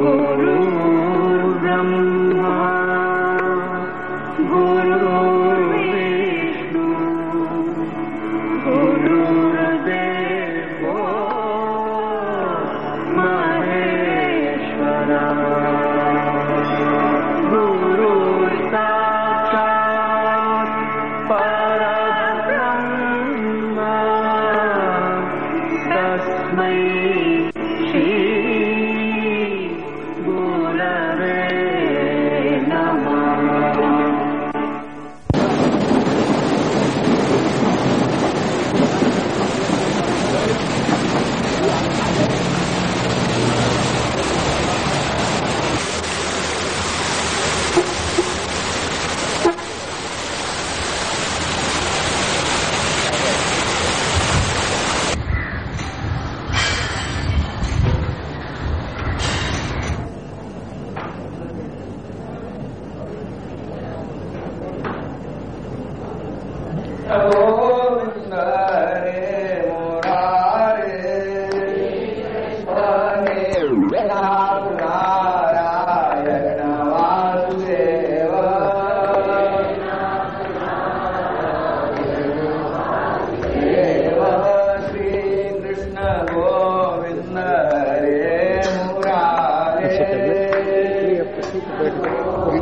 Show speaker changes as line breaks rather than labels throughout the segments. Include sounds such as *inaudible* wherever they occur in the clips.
गुरु
ब्रह्मा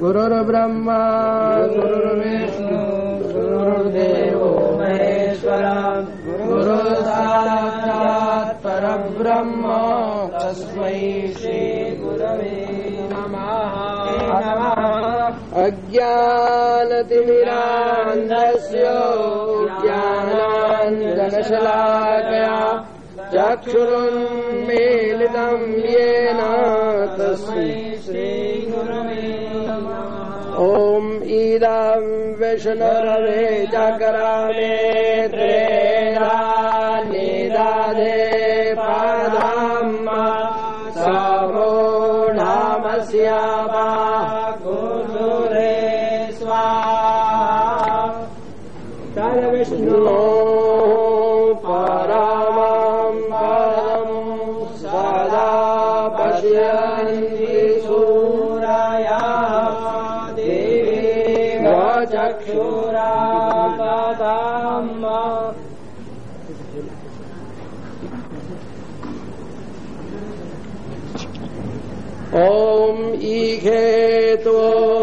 गुरुर्ब्रह्मा। गुरुर्विष्णु गुरुर्देवो महेश्वरा गुरुसाक्षात् परब्रह्म। तस्मै श्रीगुरवे नमः। अज्ञानतिमिरान्धस्य ज्ञानाञ्जनशलाकया येन तस्मै श्री ॐ ईरां विष्णुरवे
रवे जागरामे 삼마 옴 이계도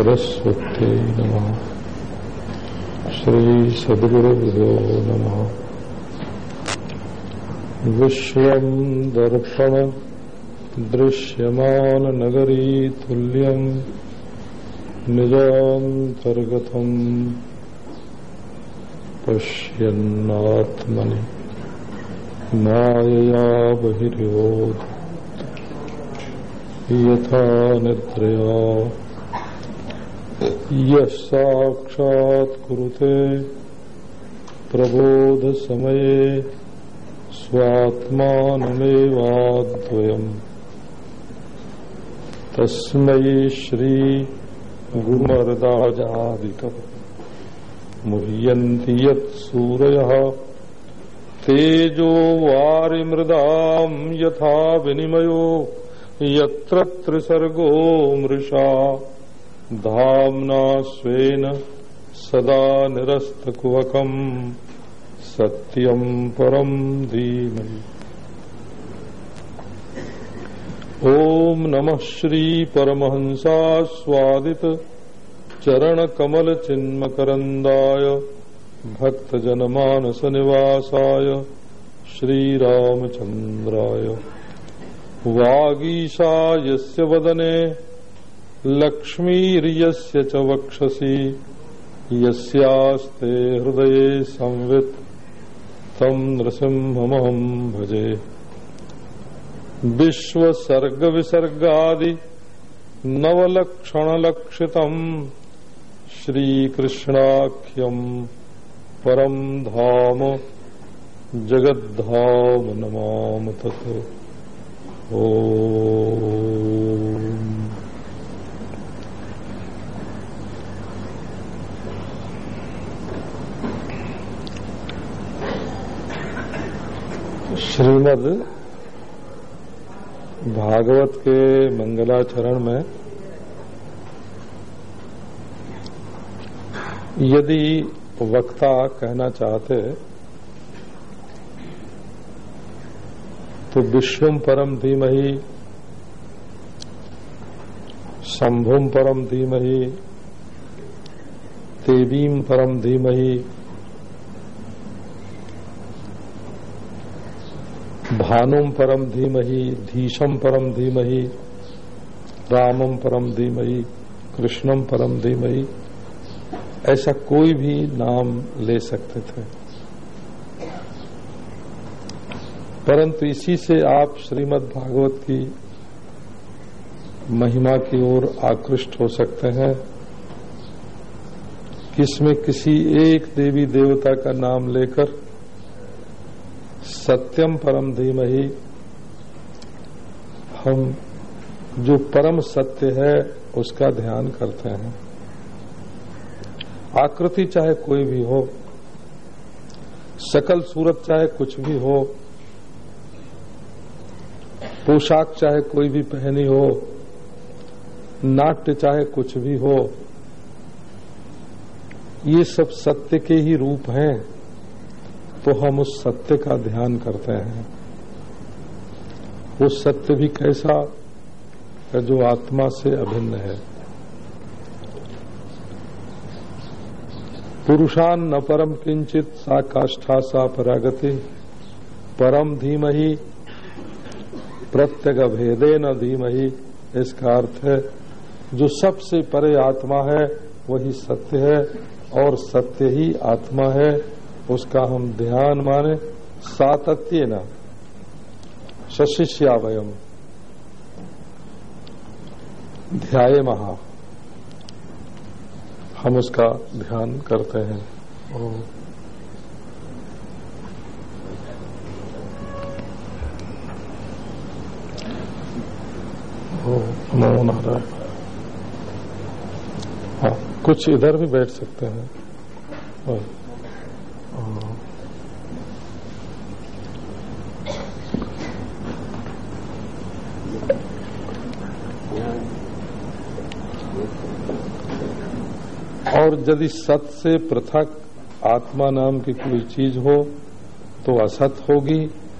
सरस्वती नम। श्री सद्गुरुभ्यो नमः। विश्वम् दर्पण दृश्यमाननगरी तुल्यम् निजान्तर्गतम् पश्यन्नात्मनि मायया बहिर्योध। यथा निद्रया यः साक्षात् कुरुते प्रबोधसमये स्वात्मानमेवाद्वयम्। तस्मै श्री गुरुमर्दाजादिकम्। मुह्यन्ति यत् सूरयः। तेजो वारिमृदाम् यथा विनिमयो। यत्र त्रिसर्गो मृषा। धाम्ना स्वेन सदा निरस्तकुहकम् सत्यम् परम् धीमहि। ॐ नमः श्रीपरमहंसास्वादित चरणकमलचिन्मकरन्दाय भक्तजनमानसनिवासाय श्रीरामचन्द्राय। वागीशा यस्य वदने लक्ष्मीर्यस्य च वक्षसि। यस्यास्ते हृदये संवित्। तम् नृसिंहमहम् भजे। विश्वसर्गविसर्गादि
नवलक्षणलक्षितम् श्रीकृष्णाख्यम् परम् धाम जगद्धाम नमाम तत्। ओ श्रीमद भागवत के मंगलाचरण में यदि वक्ता कहना चाहते तो विष्णु परम धीमही शंभुम परम धीमही देवीम परम धीमही भानुम परम धीमही धीशम परम धीमही रामम परम धीमही कृष्णम परम धीमही। ऐसा कोई भी नाम ले सकते थे। परंतु इसी से आप श्रीमद् भागवत की महिमा की ओर आकृष्ट हो सकते हैं कि इसमें किसी एक देवी देवता का नाम लेकर सत्यम परम धीमही। हम जो परम सत्य है, उसका ध्यान करते हैं। आकृति चाहे कोई भी हो, सकल सूरत चाहे कुछ भी हो, पोशाक चाहे कोई भी पहनी हो, नाट्य चाहे कुछ भी हो, ये सब सत्य के ही रूप हैं। तो हम उस सत्य का ध्यान करते हैं। वो सत्य भी कैसा है जो आत्मा से अभिन्न है? पुरुषान न परम किंचित सा काष्ठा सा परागति परम धीमही प्रत्यग भेदे न धीमही। इसका अर्थ है, जो सबसे परे आत्मा है, वही सत्य है, और सत्य ही आत्मा है। उसका हम ध्यान माने, सातत्य न शशिष्यावयम ध्याय महा। हम उसका ध्यान करते हैं। हाँ कुछ इधर भी बैठ सकते हैं। और, और, और यदि सत से पृथक आत्मा नाम की कोई चीज़ हो तो असत होगी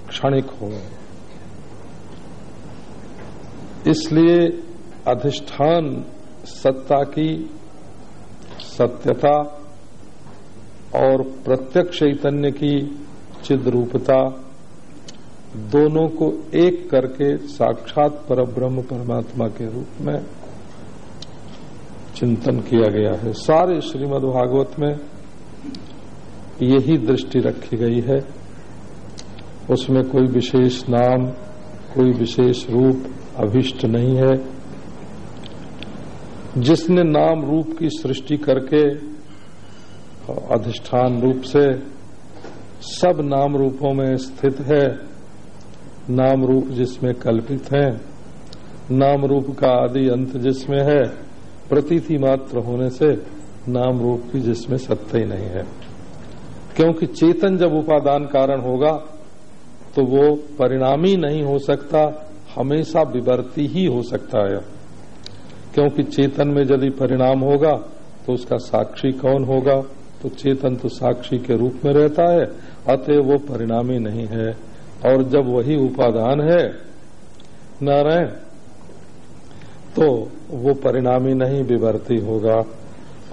क्षणिक हो इसलिए अधिष्ठान सत्ता की सत्यता और प्रत्यक्ष चैतन्य की चिद रूपता दोनों को एक करके साक्षात परब्रह्म परमात्मा के रूप में चिंतन किया गया है। सारे श्रीमद् भागवत में यही दृष्टि रखी गई है। उसमें कोई विशेष नाम, कोई विशेष रूप अभिष्ट नहीं है। जिसने नाम रूप की सृष्टि करके अधिष्ठान रूप से सब नाम रूपों में स्थित है। नाम रूप जिसमें कल्पित है, नाम रूप का आदि अंत जिसमें है, प्रतीति मात्र होने से नाम रूप की जिसमें सत्य ही नहीं है। क्योंकि चेतन जब उपादान कारण होगा तो वो परिणामी नहीं हो सकता, हमेशा विवर्ती ही हो सकता है। क्योंकि चेतन में यदि परिणाम होगा तो उसका साक्षी कौन होगा? तो चेतन तो साक्षी के रूप में रहता है अतः वो परिणामी नहीं है। और जब वही उपादान है, नारायण तो वो परिणामी नहीं विवर्ती होगा।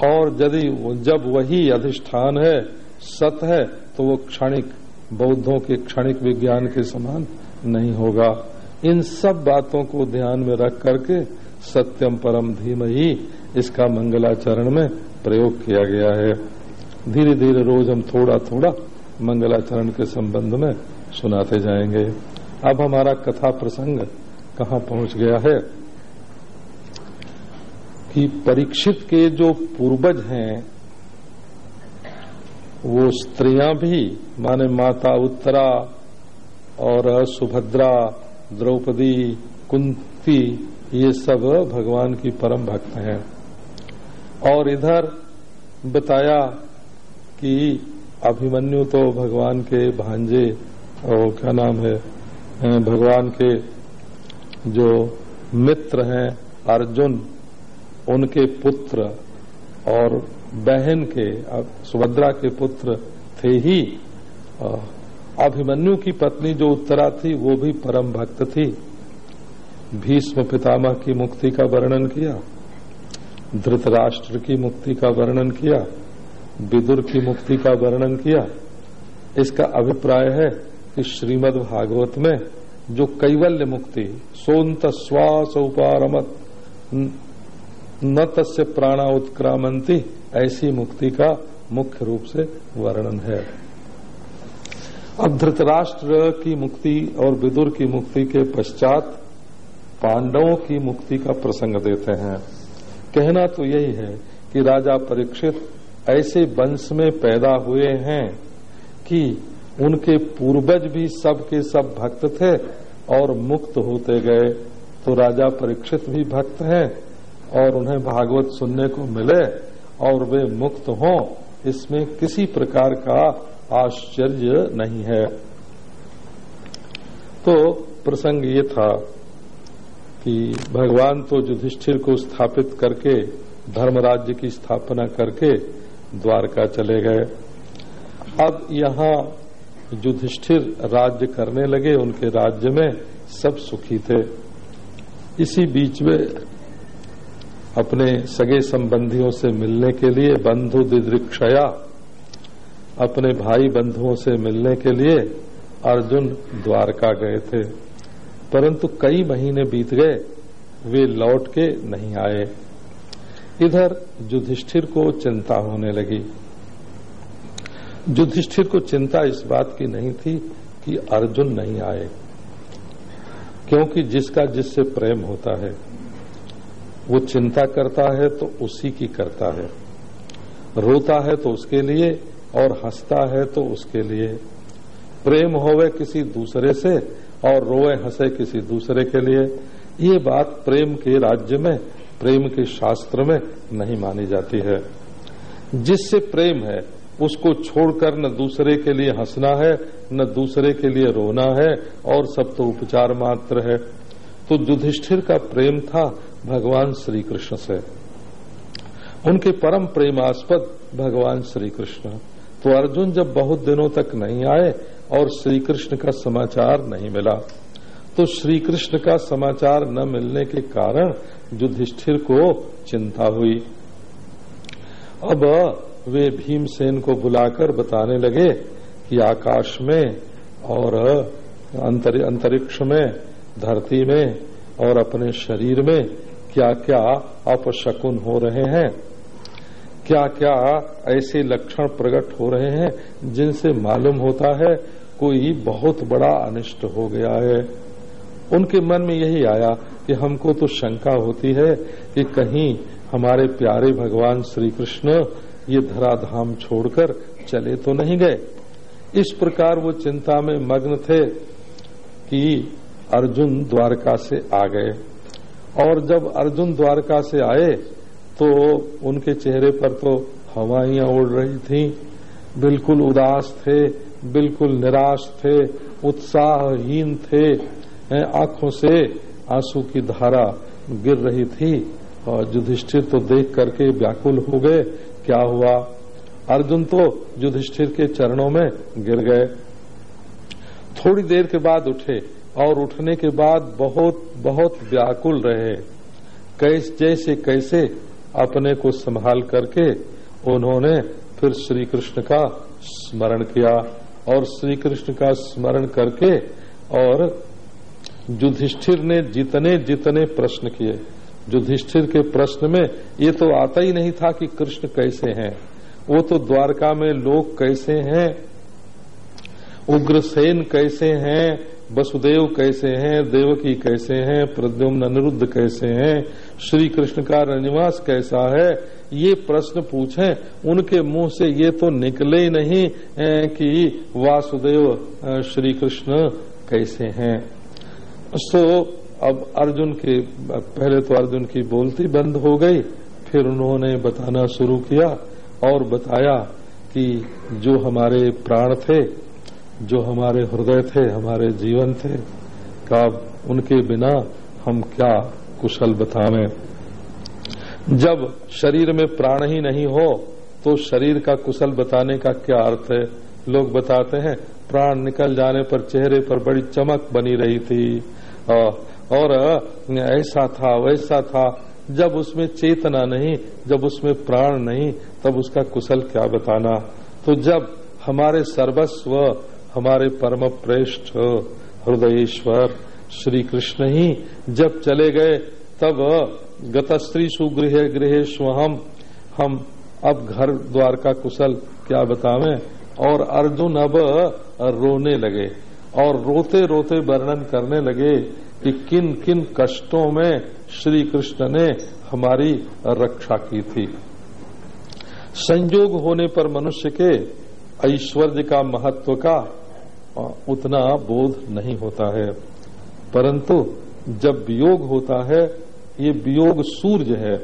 और यदि जब वही अधिष्ठान है, सत है तो वो क्षणिक, बौद्धों के क्षणिक विज्ञान के समान नहीं होगा। इन सब बातों को ध्यान में रख करके सत्यम परम धीम ही इसका मंगलाचरण में प्रयोग किया गया है। धीरे धीरे रोज हम थोड़ा थोड़ा मंगलाचरण के संबंध में सुनाते जाएँगे। अब हमारा कथा प्रसंग कहाँ पहुँच गया है? कि परीक्षित के जो पूर्वज हैं, वो स्त्रियाँ भी, माने माता उत्तरा और सुभद्रा, द्रौपदी, कुंती, ये सब भगवान की परम भक्त हैं। और इधर बताया कि अभिमन्यु तो भगवान के भांजे, और क्या नाम है भगवान के जो मित्र हैं, अर्जुन, उनके पुत्र और बहन के सुभद्रा के पुत्र थे ही। अभिमन्यु की पत्नी जो उत्तरा थी, वो भी परम भक्त थी। भीष्म पितामह की मुक्ति का वर्णन किया, धृतराष्ट्र की मुक्ति का वर्णन किया विदुर की मुक्ति का वर्णन किया। इसका अभिप्राय है कि श्रीमद् भागवत में जो कैवल्य मुक्ति, सोन्त श्वास उपारमत न तस्य प्राणा उत्क्रामंती, ऐसी मुक्ति का मुख्य रूप से वर्णन है। अब धृतराष्ट्र की मुक्ति और विदुर की मुक्ति के पश्चात पांडवों की मुक्ति का प्रसंग देते हैं। कहना तो यही है कि राजा परीक्षित ऐसे वंश में पैदा हुए हैं कि उनके पूर्वज भी सब के सब भक्त थे और मुक्त होते गए। तो राजा परीक्षित भी भक्त हैं और उन्हें भागवत सुनने को मिले और वे मुक्त हों, इसमें किसी प्रकार का आश्चर्य नहीं है। तो प्रसंग ये था कि भगवान तो युधिष्ठिर को स्थापित करके धर्म राज्य की स्थापना करके द्वारका चले गए। अब यहाँ युधिष्ठिर राज्य करने लगे। उनके राज्य में सब सुखी थे। इसी बीच में अपने सगे संबंधियों से मिलने के लिए बंधु दिदृक्षया अपने भाई बंधुओं से मिलने के लिए अर्जुन द्वारका गए थे। परंतु कई महीने बीत गए। वे लौट के नहीं आए। इधर युधिष्ठिर को चिंता होने लगी। युधिष्ठिर को चिंता इस बात की नहीं थी कि अर्जुन नहीं आए, क्योंकि जिसका जिससे प्रेम होता है, वो चिंता करता है तो उसी की करता है। रोता है तो उसके लिए और हंसता है तो उसके लिए। प्रेम होवे किसी दूसरे से और रोए हंसे किसी दूसरे के लिए। ये बात प्रेम के राज्य में प्रेम के शास्त्र में नहीं मानी जाती है। जिससे प्रेम है, उसको छोड़कर न दूसरे के लिए हंसना है, न दूसरे के लिए रोना है, और सब तो उपचार मात्र है। तो युधिष्ठिर का प्रेम था भगवान श्री कृष्ण से। उनके परम प्रेमास्पद भगवान श्री कृष्ण तो अर्जुन जब बहुत दिनों तक नहीं आए, और श्री कृष्ण का समाचार नहीं मिला। तो श्री कृष्ण का समाचार न मिलने के कारण युधिष्ठिर को चिंता हुई। अब वे भीमसेन को बुलाकर बताने लगे कि आकाश में और अंतर, अंतरिक्ष में धरती में और अपने शरीर में क्या क्या अपशकुन हो रहे हैं क्या क्या ऐसे लक्षण प्रकट हो रहे हैं जिनसे मालूम होता है कोई बहुत बड़ा अनिष्ट हो गया है। उनके मन में यही आया कि हमको तो शंका होती है कि कहीं हमारे प्यारे भगवान श्री कृष्ण ये धराधाम छोड़कर चले तो नहीं गए। इस प्रकार वो चिंता में मग्न थे कि अर्जुन द्वारका से आ गए। और जब अर्जुन द्वारका से आए तो उनके चेहरे पर तो हवाइयाँ उड़ रही थीं। बिल्कुल उदास थे, बिल्कुल निराश थे, उत्साहहीन थे। आँखों से आँसू की धारा गिर रही थी और युधिष्ठिर तो देख करके व्याकुल हो गए। क्या हुआ? अर्जुन तो युधिष्ठिर के चरणों में गिर गए। थोड़ी देर के बाद उठे और उठने के बाद बहुत बहुत व्याकुल रहे। कैस, जैसे कैसे अपने को संभाल करके उन्होंने फिर श्री कृष्ण का स्मरण किया और श्री कृष्ण का स्मरण करके और युधिष्ठिर ने जितने जितने प्रश्न किए। युधिष्ठिर के प्रश्न में ये तो आता ही नहीं था कि कृष्ण कैसे हैं। वो तो द्वारका में लोग कैसे हैं? उग्रसेन कैसे हैं? वसुदेव कैसे हैं? देवकी कैसे हैं? प्रद्युम्न अनिरुद्ध कैसे हैं? श्री कृष्ण का रनिवास कैसा है? ये प्रश्न पूछें। उनके मुँह से ये तो निकले ही नहीं कि वासुदेव श्री कृष्ण कैसे हैं। सो अब अर्जुन के, पहले तो अर्जुन की बोलती बंद हो गई, फिर उन्होंने बताना शुरू किया और बताया कि जो हमारे प्राण थे, जो हमारे हृदय थे, हमारे जीवन थे, का उनके बिना हम क्या कुशल बतावें? जब शरीर में प्राण ही नहीं हो तो शरीर का कुशल बताने का क्या अर्थ है? लोग बताते हैं प्राण निकल जाने पर चेहरे पर बड़ी चमक बनी रही थी। और ऐसा था, वैसा था। जब उसमें चेतना नहीं, जब उसमें प्राण नहीं, तब उसका कुशल क्या बताना? तो जब हमारे सर्वस्व, हमारे परम प्रेष्ठ हृदयेश्वर श्री कृष्ण ही जब चले गए, तब गतस्त्री सुगृह गृहेश हम हम अब घर द्वार का कुशल क्या बतावें? और अर्जुन अब रोने लगे और रोते रोते वर्णन करने लगे कि किन किन कष्टों में श्री कृष्ण ने हमारी रक्षा की थी। संयोग होने पर मनुष्य के ऐश्वर्य का महत्व का उतना बोध नहीं होता है। परंतु जब वियोग होता है, ये वियोग सूर्य है।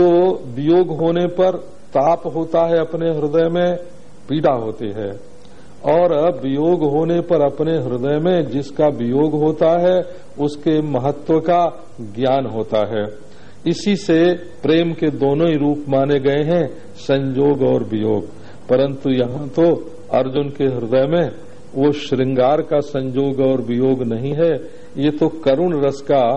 तो वियोग होने पर ताप होता है अपने हृदय में पीड़ा होती है। और वियोग होने पर अपने हृदय में जिसका वियोग होता है, उसके महत्व का ज्ञान होता है। इसी से प्रेम के दोनों ही रूप माने गए हैं संयोग और वियोग। परंतु यहाँ तो अर्जुन के हृदय में वो श्रृंगार का संयोग और वियोग नहीं है। ये तो करुण रस का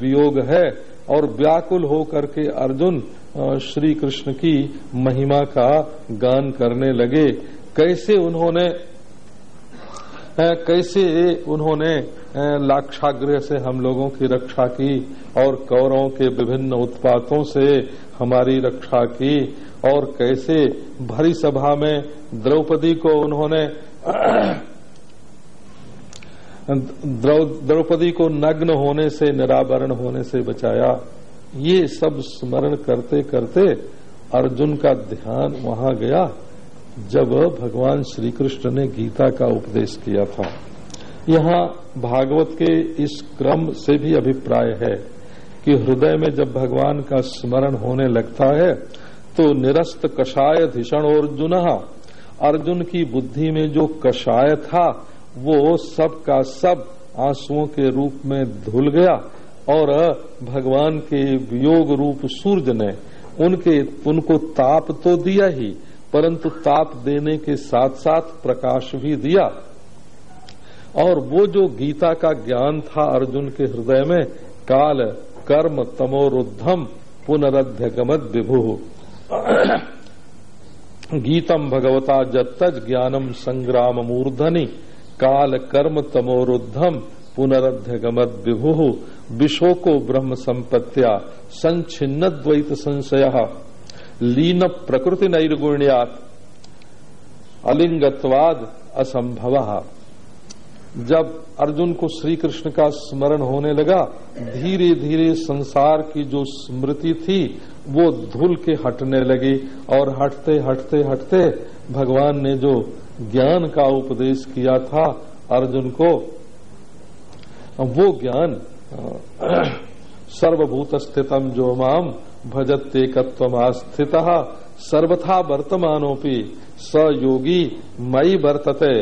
वियोग है। और व्याकुल होकर के अर्जुन श्री कृष्ण की महिमा का गान करने लगे। कैसे उन्होंने कैसे उन्होंने लाक्षाग्रह से हम लोगों की रक्षा की और कौरों के विभिन्न उत्पातों से हमारी रक्षा की और कैसे भरी सभा में द्रौपदी को उन्होंने द्रौपदी को नग्न होने से, निरावरण होने से बचाया। ये सब स्मरण करते करते अर्जुन का ध्यान वहाँ गया, जब भगवान श्री कृष्ण ने गीता का उपदेश किया था। यहाँ भागवत के इस क्रम से भी अभिप्राय है कि हृदय में जब भगवान का स्मरण होने लगता है तो निरस्त कषाय धिषण अर्जुन अर्जुन की बुद्धि में जो कषाय था, वो सब का सब आंसुओं के रूप में धुल गया। और भगवान के वियोग रूप सूर्य ने उनके, उनको ताप तो दिया ही, परंतु ताप देने के साथ साथ प्रकाश भी दिया। और वो जो गीता का ज्ञान था अर्जुन के हृदय में, काल कर्म तमोरुद्धम पुनरध्यगमद विभु। गीतम भगवता जत्तज ज्ञानम संग्राम मूर्धनी, काल कर्म तमोरुद्धम पुनरध्यगमद विभु विशोको ब्रह्म संपत्तिया संचिन्न द्वैत संशय। लीन प्रकृति नैर्गुण्यात अलिंगत्वाद असंभव जब अर्जुन को श्री कृष्ण का स्मरण होने लगा, धीरे धीरे संसार की जो स्मृति थी, वो धुल के हटने लगी और हटते हटते हटते भगवान ने जो ज्ञान का उपदेश किया था, अर्जुन को वो ज्ञान सर्वभूत स्थितम जो माम भजत्येकत्वस्थित सर्वथा वर्तमानोपि स योगी मई वर्तते।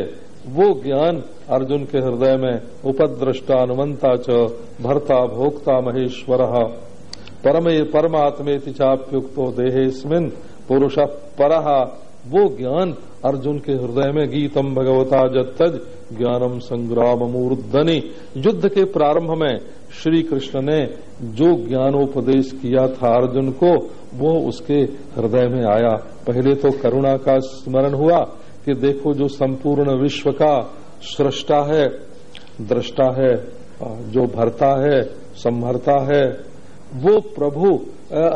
वो ज्ञान अर्जुन के हृदय में उपद्रष्टा अनुमंता च भर्ता भोक्ता महेश्वर। परमे परमात्मेति चाप्युक्तो देहेस्मिन पुरुष पर वो ज्ञान अर्जुन के हृदय में गीतम भगवता जत्तज, ज्ञानम संग्राम मूर्धनि युद्ध के प्रारंभ में श्री कृष्ण ने जो ज्ञानोपदेश किया था अर्जुन को, वो उसके हृदय में आया। पहले तो करुणा का स्मरण हुआ कि देखो जो संपूर्ण विश्व का सृष्टा है, दृष्टा है, जो भरता है, संभरता है, वो प्रभु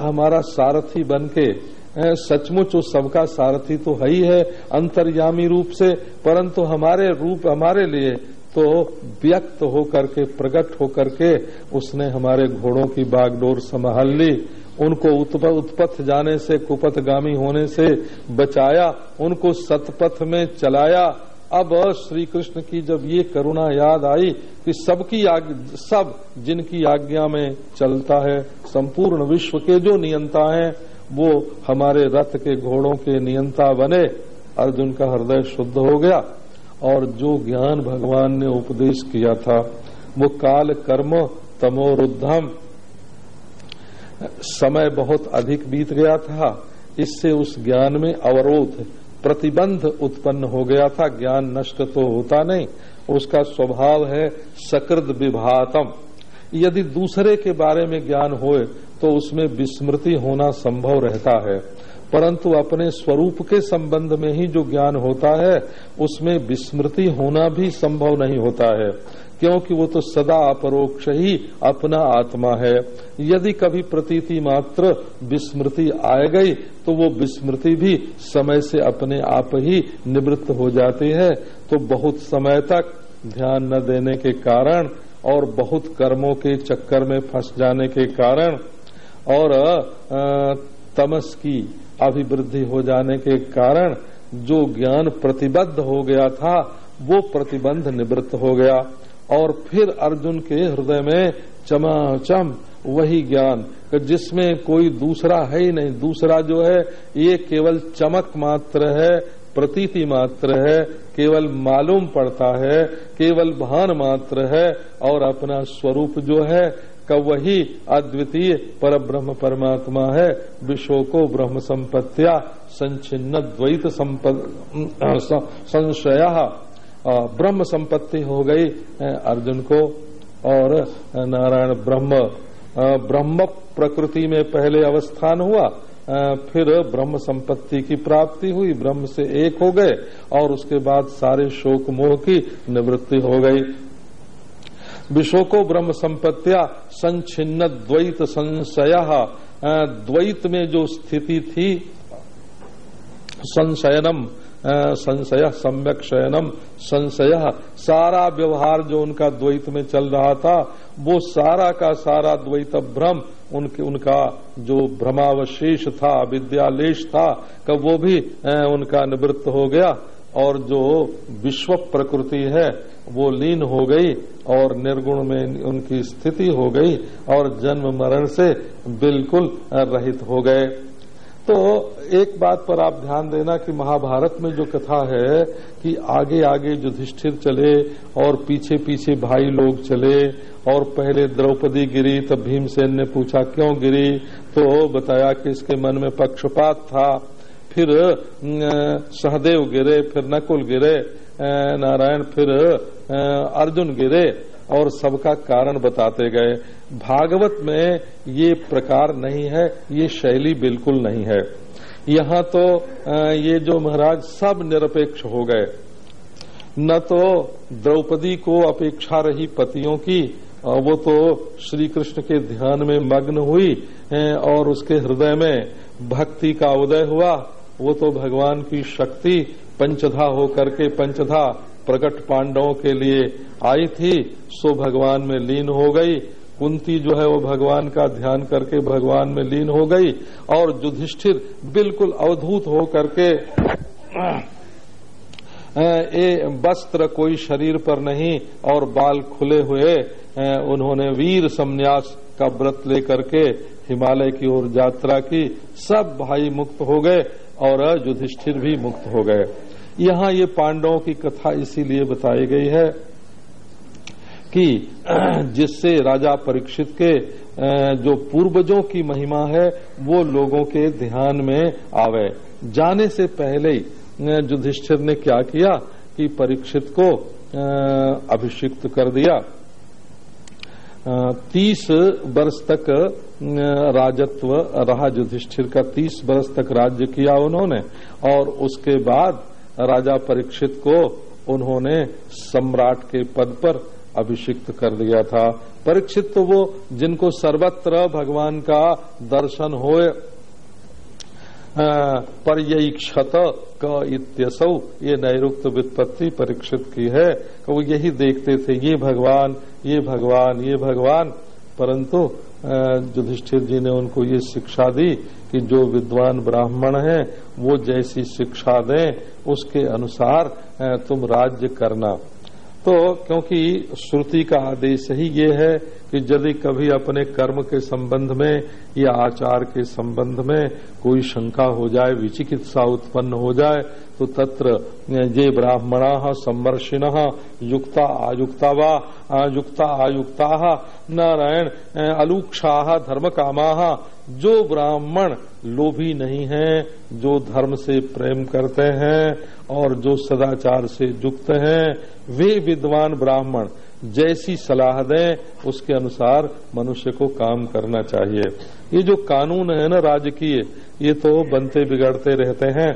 हमारा सारथी बन के सचमुच उस सबका सारथी तो है ही है, अंतर्यामी रूप से, परंतु हमारे रूप, हमारे लिए तो व्यक्त होकर के, प्रकट होकर के उसने हमारे घोड़ों की बागडोर संभाल ली। उनको उत्पथ जाने से, कुपथगामी होने से बचाया, उनको सतपथ में चलाया। अब श्री कृष्ण की जब ये करुणा याद आई कि सबकी सब जिनकी आज्ञा में चलता है, संपूर्ण विश्व के जो नियंता हैं वो हमारे रथ के घोड़ों के नियंता बने। अर्जुन का हृदय शुद्ध हो गया और जो ज्ञान भगवान ने उपदेश किया था, वो काल कर्म तमोरुद्धम। समय बहुत अधिक बीत गया था। इससे उस ज्ञान में अवरोध, प्रतिबंध उत्पन्न हो गया था। ज्ञान नष्ट तो होता नहीं, उसका स्वभाव है सकृत विभातम। यदि दूसरे के बारे में ज्ञान होए तो उसमें विस्मृति होना संभव रहता है। परंतु अपने स्वरूप के संबंध में ही जो ज्ञान होता है, उसमें विस्मृति होना भी संभव नहीं होता है, क्योंकि वो तो सदा अपरोक्ष ही अपना आत्मा है। यदि कभी प्रतीति मात्र विस्मृति आ गई तो वो विस्मृति भी समय से अपने आप ही निवृत्त हो जाती है। तो बहुत समय तक ध्यान न देने के कारण और बहुत कर्मों के चक्कर में फंस जाने के कारण और तमस की अभिवृद्धि हो जाने के कारण जो ज्ञान प्रतिबद्ध हो गया था, वो प्रतिबंध निवृत्त हो गया। और फिर अर्जुन के हृदय में चमाचम वही ज्ञान जिसमें कोई दूसरा है ही नहीं। दूसरा जो है, ये केवल चमक मात्र है, प्रतीति मात्र है, केवल मालूम पड़ता है, केवल भान मात्र है, और अपना स्वरूप जो है का वही अद्वितीय पर ब्रह्म परमात्मा है, विश्व को ब्रह्म संपत्तिया संचिन्न द्वैत संशय ब्रह्म संपत्ति हो गई अर्जुन को। और नारायण ब्रह्म ब्रह्म प्रकृति में पहले अवस्थान हुआ फिर ब्रह्म संपत्ति की प्राप्ति हुई, ब्रह्म से एक हो गए, और उसके बाद सारे शोक मोह की निवृत्ति हो गई। विश्व को ब्रह्म संपत्तिया संचिन्न द्वैत संशय। द्वैत में जो स्थिति थी, संशयनम संशय, सम्यक शयनम, संशय, सारा व्यवहार जो उनका द्वैत में चल रहा था, वो सारा का सारा द्वैत भ्रम, उनके, उनका जो भ्रमावशेष था विद्यालेश था, का वो भी उनका निवृत्त हो गया। और जो विश्व प्रकृति है वो लीन हो गई और निर्गुण में उनकी स्थिति हो गई और जन्म मरण से बिल्कुल रहित हो गए। तो एक बात पर आप ध्यान देना कि महाभारत में जो कथा है कि आगे आगे युधिष्ठिर चले और पीछे पीछे भाई लोग चले और पहले द्रौपदी गिरी, तब भीमसेन ने पूछा, क्यों गिरी? तो बताया कि इसके मन में पक्षपात था। फिर सहदेव गिरे, फिर नकुल गिरे। नारायण फिर अर्जुन गिरे और सबका कारण बताते गए। भागवत में ये प्रकार नहीं है, ये शैली बिल्कुल नहीं है। यहाँ तो ये जो महाराज सब निरपेक्ष हो गए। न तो द्रौपदी को अपेक्षा रही पतियों की वो तो श्री कृष्ण के ध्यान में मग्न हुई और उसके हृदय में भक्ति का उदय हुआ। वो तो भगवान की शक्ति, पंचधा होकर के पंचधा प्रकट पांडवों के लिए आई थी, सो भगवान में लीन हो गई। कुंती जो है वो भगवान का ध्यान करके भगवान में लीन हो गई और युधिष्ठिर बिल्कुल अवधूत हो करके ए, वस्त्र कोई शरीर पर नहीं और बाल खुले हुए उन्होंने वीर संन्यास का व्रत लेकर के हिमालय की ओर यात्रा की। सब भाई मुक्त हो गए और युधिष्ठिर भी मुक्त हो गए। यहाँ ये पांडवों की कथा इसीलिए बताई गई है कि *clears throat* जिससे राजा परीक्षित के जो पूर्वजों की महिमा है, वो लोगों के ध्यान में आवे। जाने से पहले ही युधिष्ठिर ने क्या किया कि परीक्षित को अभिषिक्त कर दिया। तीस वर्ष तक राजत्व रहा युधिष्ठिर का। तीस वर्ष तक राज्य किया उन्होंने और उसके बाद राजा परीक्षित को उन्होंने सम्राट के पद पर अभिषिक्त कर दिया था। परीक्षित तो वो जिनको सर्वत्र भगवान का दर्शन होए पर यही क्षत क इत्यसौ, ये नैरुक्त वित्पत्ति परीक्षित की है। वो यही देखते थे, ये भगवान ये भगवान ये भगवान। परंतु युधिष्ठिर जी ने उनको ये शिक्षा दी कि जो विद्वान ब्राह्मण हैं वो जैसी शिक्षा दें उसके अनुसार तुम राज्य करना। तो क्योंकि श्रुति का आदेश ही ये है कि यदि कभी अपने कर्म के संबंध में या आचार के संबंध में कोई शंका हो जाए, विचिकित्सा उत्पन्न हो जाए तो तत्र ये ब्राह्मणा, सम्मर्षिण, युक्ता आयुक्ता वा युक्ता आयुक्ता, नारायण अलूक्षा धर्म कामा जो ब्राह्मण लोभी नहीं है, जो धर्म से प्रेम करते हैं और जो सदाचार से युक्त हैं। वे विद्वान ब्राह्मण, जैसी सलाह दें, उसके अनुसार मनुष्य को काम करना चाहिए। ये जो कानून है ना राजकीय, ये तो बनते बिगड़ते रहते हैं।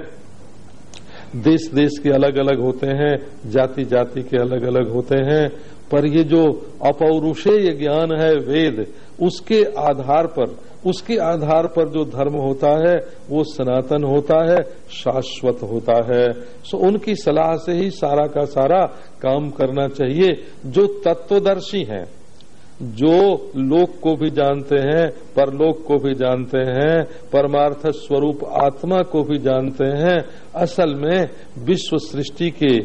देश देश के अलग अलग होते हैं जाति जाति के अलग अलग होते हैं। पर ये जो अपौरुषेय ज्ञान है वेद, उसके आधार पर उसके आधार पर जो धर्म होता है, वो सनातन होता है, शाश्वत होता है। सो उनकी सलाह से ही सारा का सारा काम करना चाहिए। जो तत्वदर्शी हैं, जो लोक को भी जानते हैं, परलोक को भी जानते हैं, परमार्थ स्वरूप आत्मा को भी जानते हैं, असल में विश्व सृष्टि के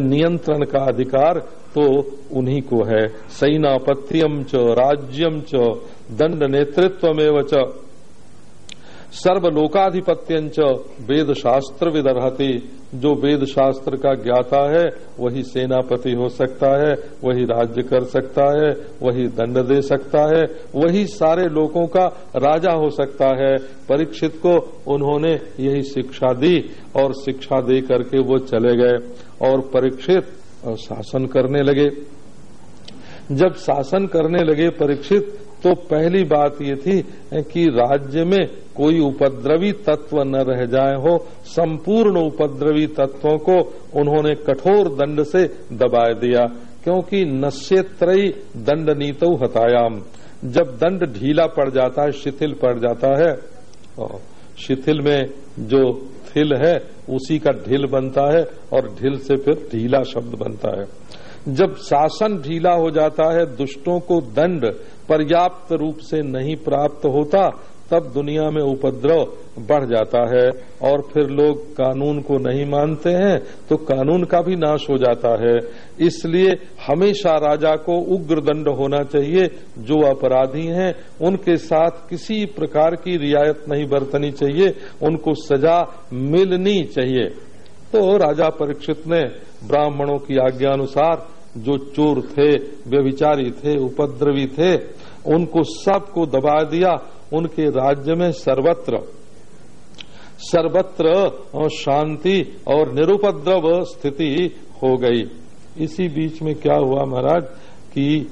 नियंत्रण का अधिकार तो उन्हीं को है। सैनापत्यम च राज्यम च दंड नेतृत्व में च सर्वलोकाधिपत्यंच वेद शास्त्र विदर्हति जो वेद शास्त्र का ज्ञाता है, वही सेनापति हो सकता है, वही राज्य कर सकता है, वही दंड दे सकता है, वही सारे लोगों का राजा हो सकता है। परीक्षित को उन्होंने यही शिक्षा दी, और शिक्षा दे करके वो चले गए। और परीक्षित शासन करने लगे। जब शासन करने लगे परीक्षित तो पहली बात ये थी कि राज्य में कोई उपद्रवी तत्व न रह जाए हो। संपूर्ण उपद्रवी तत्वों को उन्होंने कठोर दंड से दबा दिया, क्योंकि नश्यत्रयी दंड नीतो हतायाम। जब दंड ढीला पड़ जाता है, शिथिल पड़ जाता है शिथिल में जो थिल है, उसी का ढिल बनता है और ढिल से फिर ढीला शब्द बनता है। जब शासन ढीला हो जाता है, दुष्टों को दंड पर्याप्त रूप से नहीं प्राप्त होता तब दुनिया में उपद्रव बढ़ जाता है और फिर लोग कानून को नहीं मानते हैं तो कानून का भी नाश हो जाता है। इसलिए हमेशा राजा को उग्र दंड होना चाहिए। जो अपराधी हैं, उनके साथ किसी प्रकार की रियायत नहीं बरतनी चाहिए। उनको सजा मिलनी चाहिए। तो राजा परीक्षित ने ब्राह्मणों की आज्ञानुसार, जो चोर थे, व्यभिचारी थे, उपद्रवी थे, उनको सबको दबा दिया। उनके राज्य में सर्वत्र सर्वत्र शांति और निरुपद्रव स्थिति हो गई। इसी बीच में क्या हुआ महाराज, कि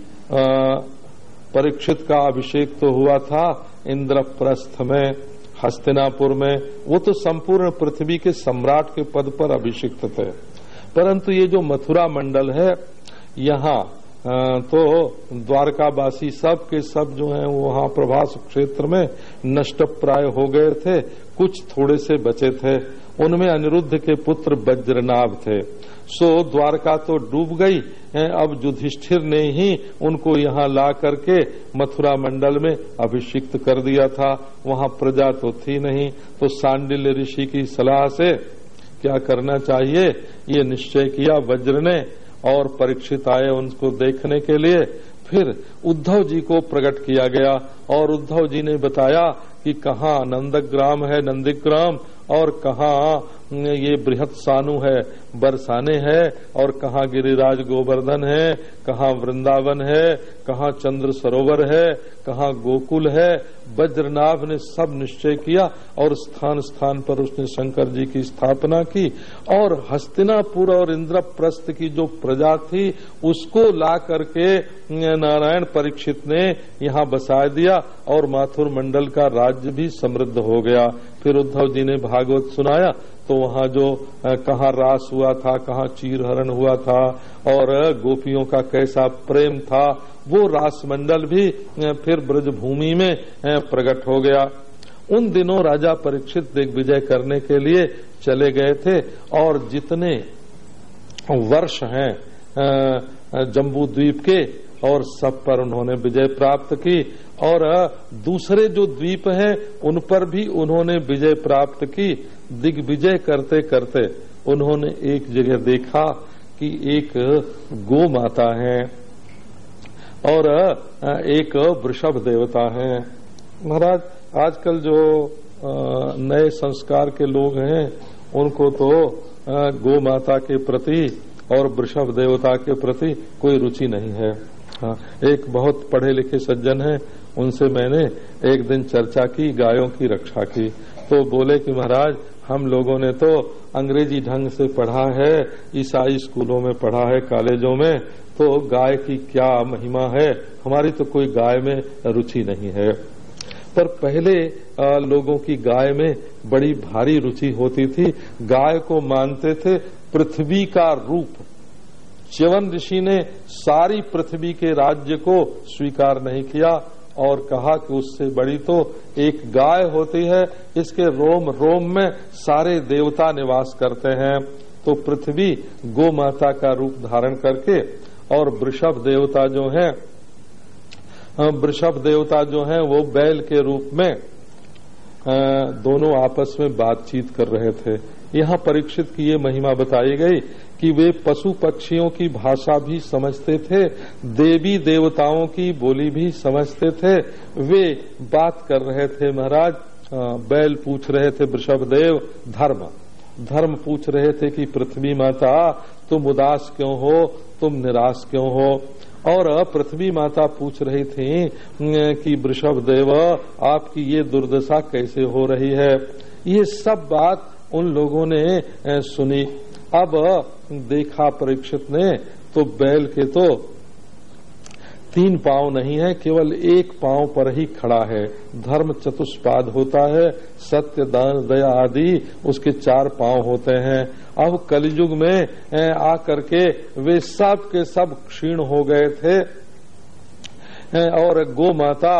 परीक्षित का अभिषेक तो हुआ था इंद्रप्रस्थ में, हस्तिनापुर में, वो तो संपूर्ण पृथ्वी के सम्राट के पद पर अभिषिक्त थे। परंतु ये जो मथुरा मंडल है, यहाँ तो द्वारकावासी सब के सब जो हैं वहाँ प्रभास क्षेत्र में नष्ट प्राय हो गए थे, कुछ थोड़े से बचे थे। उनमें अनिरुद्ध के पुत्र वज्रनाभ थे। सो द्वारका तो डूब गई अब युधिष्ठिर ने ही उनको यहाँ ला करके मथुरा मंडल में अभिषिक्त कर दिया था। वहाँ प्रजा तो थी नहीं। तो सांडिल्य ऋषि की सलाह से क्या करना चाहिए? ये निश्चय किया वज्र ने। और परीक्षित आए उनको देखने के लिए, फिर उद्धव जी को प्रकट किया गया और उद्धव जी ने बताया कि कहाँ नंदग्राम है, नंदिग्राम, और कहाँ ये बृहत सानु है। बरसाने है और कहाँ गिरिराज गोवर्धन है, कहाँ वृंदावन है, कहाँ चंद्र सरोवर है, कहाँ गोकुल है वज्रनाभ ने सब निश्चय किया और स्थान स्थान पर उसने शंकर जी की स्थापना की और हस्तिनापुर और इंद्रप्रस्थ की जो प्रजा थी, उसको ला करके नारायण परीक्षित ने यहाँ बसा दिया और माथुर मंडल का राज्य भी समृद्ध हो गया। फिर उद्धव जी ने भागवत सुनाया तो वहाँ जो कहाँ रास हुआ था, कहाँ चीर हरण हुआ था, और गोपियों का कैसा प्रेम था, वो रास मंडल भी फिर ब्रज भूमि में प्रकट हो गया। उन दिनों राजा परीक्षित दिग्विजय करने के लिए चले गए थे, और जितने वर्ष हैं जम्बू द्वीप के, और सब पर उन्होंने विजय प्राप्त की, और दूसरे जो द्वीप हैं, उन पर भी उन्होंने विजय प्राप्त की, दिग्विजय करते करते उन्होंने एक जगह देखा कि एक गो माता है और एक वृषभ देवता है। महाराज आजकल जो नए संस्कार के लोग हैं उनको तो गो माता के प्रति और वृषभ देवता के प्रति कोई रुचि नहीं है। हाँ, एक बहुत पढ़े लिखे सज्जन हैं उनसे मैंने एक दिन चर्चा की गायों की रक्षा की। तो बोले कि महाराज हम लोगों ने तो अंग्रेज़ी ढंग से पढ़ा है ईसाई स्कूलों में पढ़ा है कॉलेजों में तो गाय की क्या महिमा है? हमारी तो कोई गाय में रुचि नहीं है। पर पहले आ, लोगों की गाय में बड़ी भारी रुचि होती थी। गाय को मानते थे पृथ्वी का रूप। च्यवन ऋषि ने सारी पृथ्वी के राज्य को स्वीकार नहीं किया। और कहा कि उससे बड़ी तो एक गाय होती है, इसके रोम रोम में सारे देवता निवास करते हैं। तो पृथ्वी गो माता का रूप धारण करके और वृषभ देवता जो है वृषभ देवता जो है, वो बैल के रूप में दोनों आपस में बातचीत कर रहे थे। यहाँ परीक्षित की ये महिमा बताई गई कि वे पशु पक्षियों की भाषा भी समझते थे, देवी देवताओं की बोली भी समझते थे। वे बात कर रहे थे महाराज बैल पूछ रहे थे वृषभ देव धर्म। धर्म पूछ रहे थे कि पृथ्वी माता तुम उदास क्यों हो? तुम निराश क्यों हो? और पृथ्वी माता पूछ रही थी कि वृषभ देव, आपकी ये दुर्दशा कैसे हो रही है? ये सब बात उन लोगों ने सुनी। अब देखा परीक्षित ने तो बैल के तो तीन पाँव नहीं है, केवल एक पाँव पर ही खड़ा है। धर्म चतुष्पाद होता है, सत्य, दान, दया आदि उसके चार पाँव होते हैं। अब कलयुग में अ, आकर के वे सब के सब क्षीण हो गए थे। और गो माता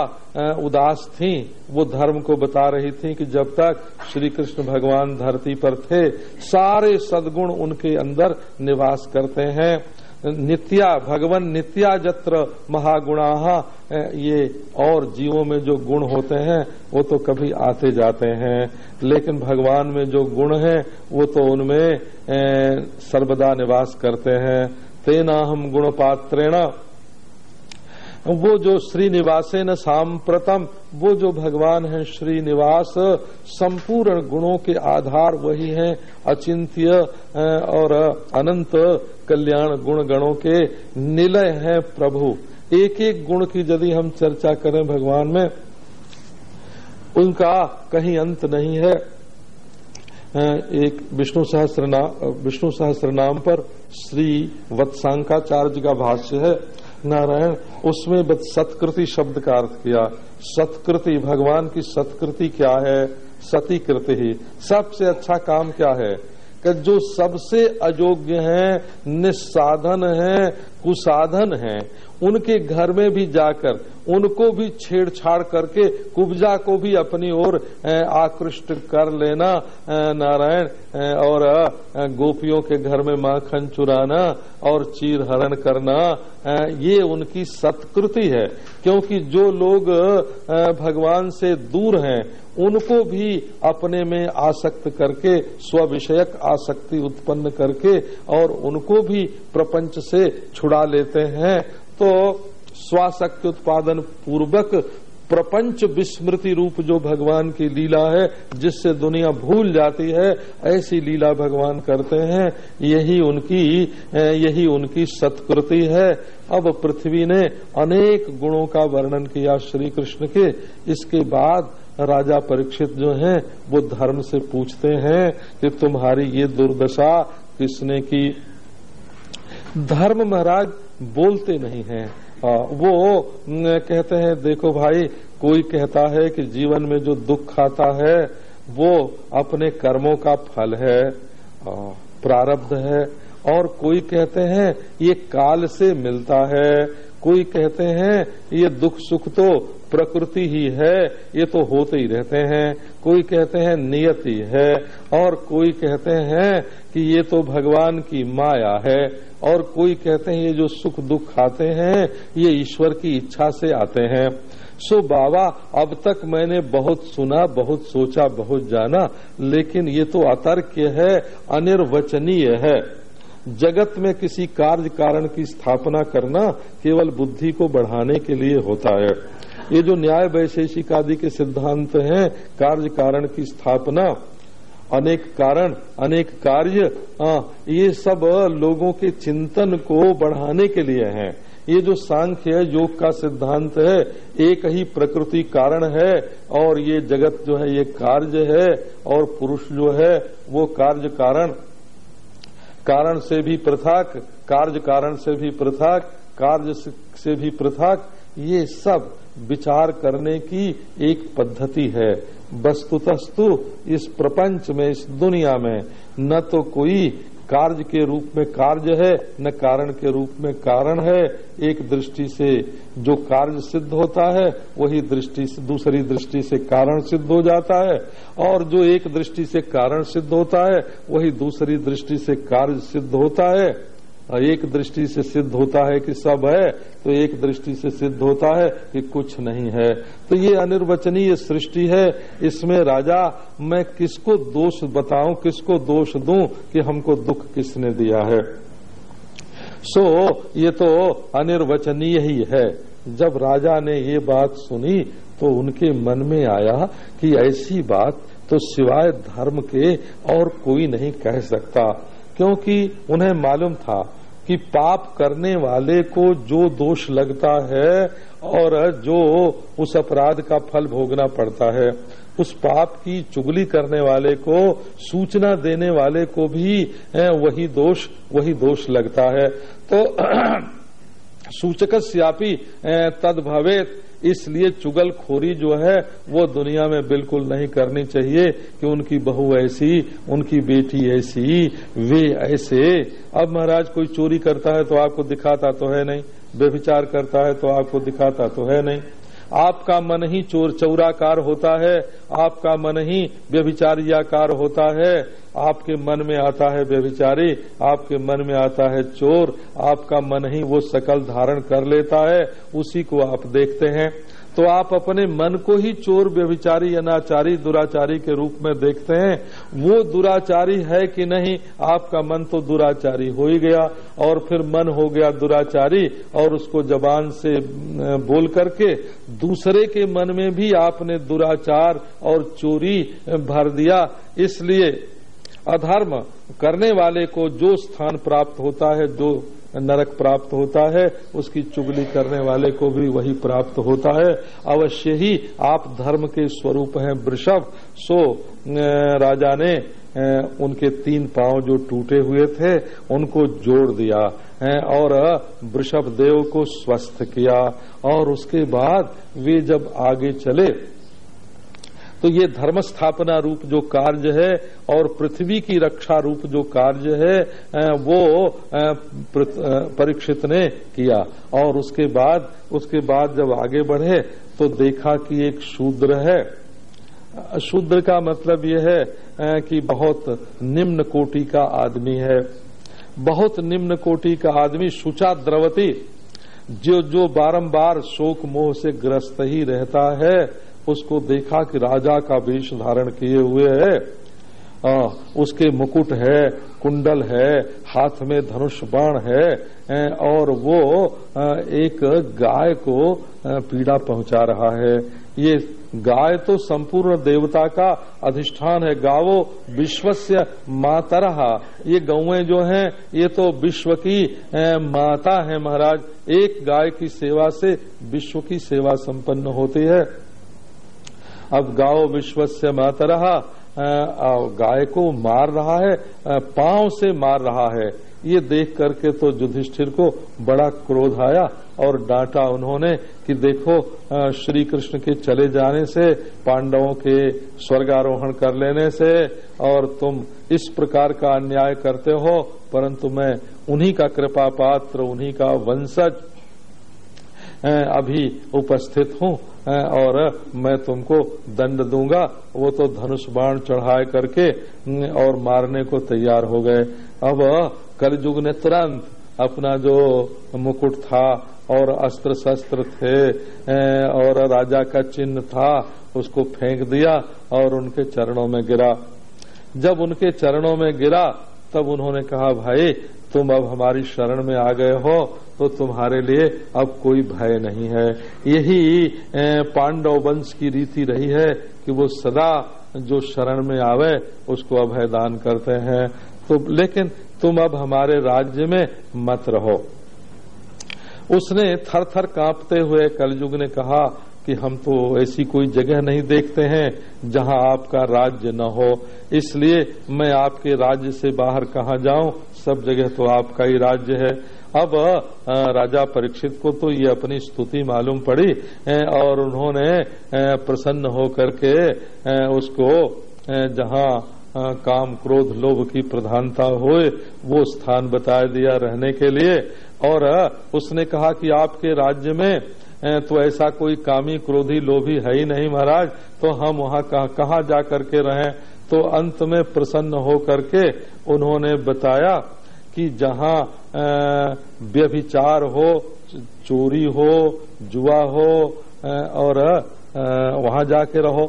उदास थी। वो धर्म को बता रही थी कि जब तक श्री कृष्ण भगवान धरती पर थे सारे सदगुण उनके अंदर निवास करते हैं। नित्या भगवान नित्या जत्र महागुणा ये और जीवों में जो गुण होते हैं, वो तो कभी आते जाते हैं। लेकिन भगवान में जो गुण है, वो तो उनमें सर्वदा निवास करते हैं। तेना हम गुण पात्रेण वो जो श्रीनिवासे न सांप्रतम, वो जो भगवान है श्रीनिवास, संपूर्ण गुणों के आधार वही हैं। अचिंत्य और अनंत कल्याण गुण गणों के निलय हैं प्रभु। एक एक गुण की यदि हम चर्चा करें भगवान में, उनका कहीं अंत नहीं है। एक विष्णु सहस्त्र नाम विष्णु सहस्त्र नाम पर श्री वत्सांकाचार्य का भाष्य है, नारायण, उसमें सत्कृति शब्द का अर्थ किया। सत्कृति, भगवान की सत्कृति क्या है? सती कृति ही। सबसे अच्छा काम क्या है? कि जो सबसे अयोग्य हैं, निस्साधन हैं कुसाधन हैं, उनके घर में भी जाकर, उनको भी छेड़छाड़ करके, कुब्जा को भी अपनी ओर आकृष्ट कर लेना नारायण और गोपियों के घर में माखन चुराना और चीर हरण करना ये उनकी सत्कृति है। क्योंकि जो लोग भगवान से दूर हैं, उनको भी अपने में आसक्त करके, स्व विषयक आसक्ति उत्पन्न करके, और उनको भी प्रपंच से छुड़ा लेते हैं तो स्वाशक्ति उत्पादन पूर्वक प्रपंच विस्मृति रूप जो भगवान की लीला है, जिससे दुनिया भूल जाती है, ऐसी लीला भगवान करते हैं। यही उनकी यही उनकी सत्कृति है। अब पृथ्वी ने अनेक गुणों का वर्णन किया श्री कृष्ण के। इसके बाद राजा परीक्षित जो हैं, वो धर्म से पूछते हैं कि तुम्हारी ये दुर्दशा किसने की? धर्म महाराज बोलते नहीं हैं। वो कहते हैं, देखो भाई, कोई कहता है कि जीवन में जो दुख आता है, वो अपने कर्मों का फल है प्रारब्ध है। और कोई कहते हैं, ये काल से मिलता है, कोई कहते हैं, ये दुख सुख तो प्रकृति ही है, ये तो होते ही रहते हैं। कोई कहते हैं नियति है और कोई कहते हैं कि ये तो भगवान की माया है, और कोई कहते हैं ये जो सुख दुख आते हैं, ये ईश्वर की इच्छा से आते हैं। सो बाबा, अब तक मैंने बहुत सुना, बहुत सोचा, बहुत जाना, लेकिन ये तो अतर्क्य है, अनिर्वचनीय है। जगत में किसी कार्य कारण की स्थापना करना केवल बुद्धि को बढ़ाने के लिए होता है। ये जो न्याय वैशेषिक आदि के सिद्धांत हैं कार्य कारण की स्थापना अनेक कारण अनेक कार्य आ, ये सब लोगों के चिंतन को बढ़ाने के लिए हैं। ये जो सांख्य है योग का सिद्धांत है एक ही प्रकृति कारण है और ये जगत जो है ये कार्य है और पुरुष जो है वो कार्य कारण कारण से भी पृथक कार्य कारण से भी पृथक कार्य से भी पृथक ये सब विचार करने की एक पद्धति है। वस्तुतस्तु इस प्रपंच में, इस दुनिया में, न तो कोई कार्य के रूप में कार्य है, न कारण के रूप में कारण है। एक दृष्टि से जो कार्य सिद्ध होता है, वही दृष्टि से, दूसरी दृष्टि से कारण सिद्ध हो जाता है। और जो एक दृष्टि से कारण सिद्ध होता है, वही दूसरी दृष्टि से कार्य सिद्ध होता है। एक दृष्टि से सिद्ध होता है कि सब है तो एक दृष्टि से सिद्ध होता है कि कुछ नहीं है। तो ये अनिर्वचनीय सृष्टि है। इसमें, राजा, मैं किसको दोष बताऊँ, किसको दोष दूँ कि हमको दुख किसने दिया है? सो, ये तो अनिर्वचनीय ही है। जब राजा ने ये बात सुनी तो उनके मन में आया कि ऐसी बात तो सिवाय धर्म के और कोई नहीं कह सकता, क्योंकि उन्हें मालूम था कि पाप करने वाले को जो दोष लगता है और जो उस अपराध का फल भोगना पड़ता है, उस पाप की चुगली करने वाले को, सूचना देने वाले को भी वही दोष वही दोष लगता है। तो *clears throat* सूचक श्यापी तद भवेत इसलिए चुगलखोरी जो है, वो दुनिया में बिल्कुल नहीं करनी चाहिए कि उनकी बहू ऐसी, उनकी बेटी ऐसी, वे ऐसे। अब महाराज, कोई चोरी करता है तो आपको दिखाता तो है नहीं, व्यभिचार करता है तो आपको दिखाता तो है नहीं। आपका मन ही चोर चौराकार होता है, आपका मन ही व्यभिचारियाकार होता है। आपके मन में आता है व्यभिचारी, आपके मन में आता है चोर, आपका मन ही वो सकल धारण कर लेता है, उसी को आप देखते हैं। तो आप अपने मन को ही चोर, व्यभिचारी, अनाचारी, दुराचारी के रूप में देखते हैं। वो दुराचारी है कि नहीं, आपका मन तो दुराचारी हो ही गया, और फिर मन हो गया दुराचारी, और उसको जबान से बोल करके दूसरे के मन में भी आपने दुराचार और चोरी भर दिया। इसलिए अधर्म करने वाले को जो स्थान प्राप्त होता है, जो नरक प्राप्त होता है, उसकी चुगली करने वाले को भी वही प्राप्त होता है। अवश्य ही आप धर्म के स्वरूप हैं, वृषभ। सो राजा ने उनके तीन पाँव जो टूटे हुए थे, उनको जोड़ दिया और वृषभ देव को स्वस्थ किया। और उसके बाद वे जब आगे चले तो ये धर्म स्थापना रूप जो कार्य है और पृथ्वी की रक्षा रूप जो कार्य है वो परीक्षित ने किया। और उसके बाद उसके बाद जब आगे बढ़े तो देखा कि एक शूद्र है। शूद्र का मतलब ये है कि बहुत निम्न कोटि का आदमी है। बहुत निम्न कोटि का आदमी सुचा द्रवती, जो जो बारंबार शोक मोह से ग्रस्त ही रहता है उसको देखा कि राजा का वेश धारण किए हुए है। आ, उसके मुकुट है कुंडल है हाथ में धनुष बाण है और वो एक गाय को पीड़ा पहुँचा रहा है। ये गाय तो संपूर्ण देवता का अधिष्ठान है। गावो विश्वस्य मातरहा ये गौएँ जो हैं ये तो विश्व की माता है महाराज। एक गाय की सेवा से विश्व की सेवा संपन्न होती है। अब गाओ विश्व से मातरहा गाय को मार रहा है पाँव से मार रहा है। ये देख करके तो युधिष्ठिर को बड़ा क्रोध आया और डांटा उन्होंने कि देखो श्री कृष्ण के चले जाने से, पांडवों के स्वर्गारोहण कर लेने से, और तुम इस प्रकार का अन्याय करते हो, परंतु मैं उन्हीं का कृपा पात्र उन्हीं का वंशज अभी उपस्थित हूँ। और मैं तुमको दंड दूँगा। वो तो धनुष बाण चढ़ाए करके और मारने को तैयार हो गए। अब कलयुग ने तुरंत अपना जो मुकुट था और अस्त्र शस्त्र थे और राजा का चिन्ह था, उसको फेंक दिया और उनके चरणों में गिरा। जब उनके चरणों में गिरा, तब उन्होंने कहा, भाई तुम अब हमारी शरण में आ गए हो तो तुम्हारे लिए अब कोई भय नहीं है। यही पांडव वंश की रीति रही है कि वो सदा जो शरण में आवे, उसको अभय दान करते हैं। तो लेकिन तुम अब हमारे राज्य में मत रहो। उसने थर थर कांपते हुए कलयुग ने कहा कि हम तो ऐसी कोई जगह नहीं देखते हैं जहाँ आपका राज्य न हो। इसलिए मैं आपके राज्य से बाहर कहा जाऊँ? सब जगह तो आपका ही राज्य है। अब राजा परीक्षित को तो ये अपनी स्तुति मालूम पड़ी और उन्होंने प्रसन्न होकर के उसको जहाँ काम क्रोध लोभ की प्रधानता होए, वो स्थान बता दिया रहने के लिए। और उसने कहा कि आपके राज्य में तो ऐसा कोई कामी क्रोधी लोभी है ही नहीं महाराज। तो हम वहाँ कहा, जा करके रहें? तो अंत में प्रसन्न हो करके उन्होंने बताया कि जहाँ व्यभिचार हो चोरी हो जुआ हो और वहाँ जाके रहो।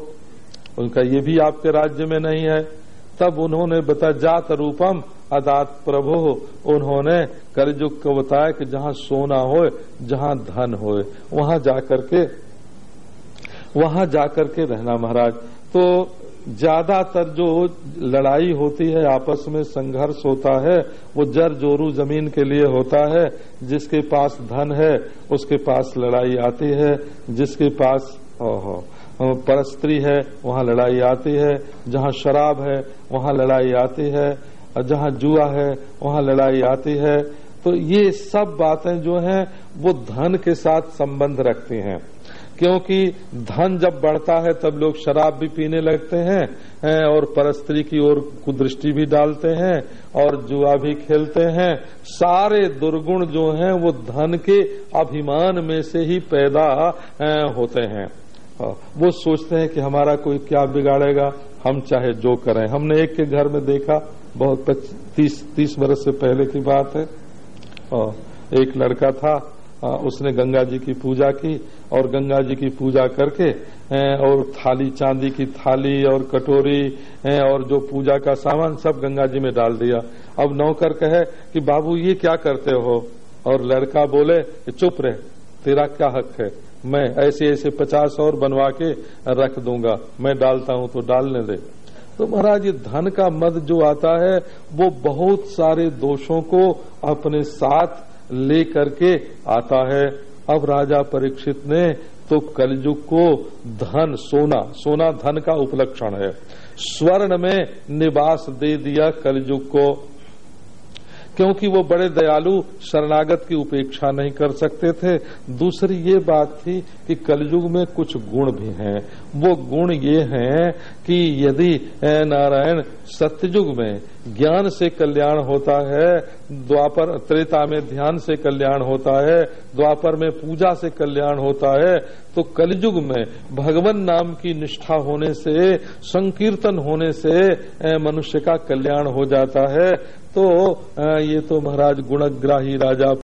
उनका ये भी आपके राज्य में नहीं है। तब उन्होंने बता जात रूपम अदात प्रभु उन्होंने कलयुग को बताया कि जहाँ सोना हो जहाँ धन हो वहाँ जाकर के, वहाँ जाकर के रहना महाराज। तो ज़्यादातर जो लड़ाई होती है, आपस में संघर्ष होता है, वो जर जोरू ज़मीन के लिए होता है। जिसके पास धन है, उसके पास लड़ाई आती है। जिसके पास, ओहो, परस्त्री है, वहाँ लड़ाई आती है। जहाँ शराब है, वहाँ लड़ाई आती है। और जहाँ जुआ है, वहाँ लड़ाई आती है। तो ये सब बातें जो हैं, वो धन के साथ संबंध रखती हैं। क्योंकि धन जब बढ़ता है, तब लोग शराब भी पीने लगते हैं और परस्त्री की ओर कुदृष्टि भी डालते हैं, और जुआ भी खेलते हैं। सारे दुर्गुण जो हैं, वो धन के अभिमान में से ही पैदा होते हैं। वो सोचते हैं कि हमारा कोई क्या बिगाड़ेगा, हम चाहे जो करें। हमने एक के घर में देखा बहुत तीस तीस बरस से पहले की बात है। और एक लड़का था उसने गंगा जी की पूजा की और गंगा जी की पूजा करके और थाली, चांदी की थाली और कटोरी और जो पूजा का सामान सब गंगा जी में डाल दिया। अब नौकर कहे कि, बाबू, ये क्या करते हो? और लड़का बोले, चुप रहे, तेरा क्या हक है? मैं ऐसे ऐसे पचास और बनवा के रख दूँगा। मैं डालता हूँ तो डालने दे। तो महाराज धन का मद जो आता है, वो बहुत सारे दोषों को अपने साथ ले करके आता है। अब राजा परीक्षित ने तो कलयुग को धन, सोना सोना धन का उपलक्षण है। स्वर्ण में निवास दे दिया कलयुग को। क्योंकि वो बड़े दयालु शरणागत की उपेक्षा नहीं कर सकते थे। दूसरी ये बात थी कि कलयुग में कुछ गुण भी हैं। वो गुण ये हैं कि यदि नारायण, सत्ययुग में ज्ञान से कल्याण होता है, द्वापर, त्रेता में ध्यान से कल्याण होता है, द्वापर में पूजा से कल्याण होता है तो कलयुग में भगवान नाम की निष्ठा होने से, संकीर्तन होने से मनुष्य का कल्याण हो जाता है। तो ये तो महाराज गुणग्राही राजा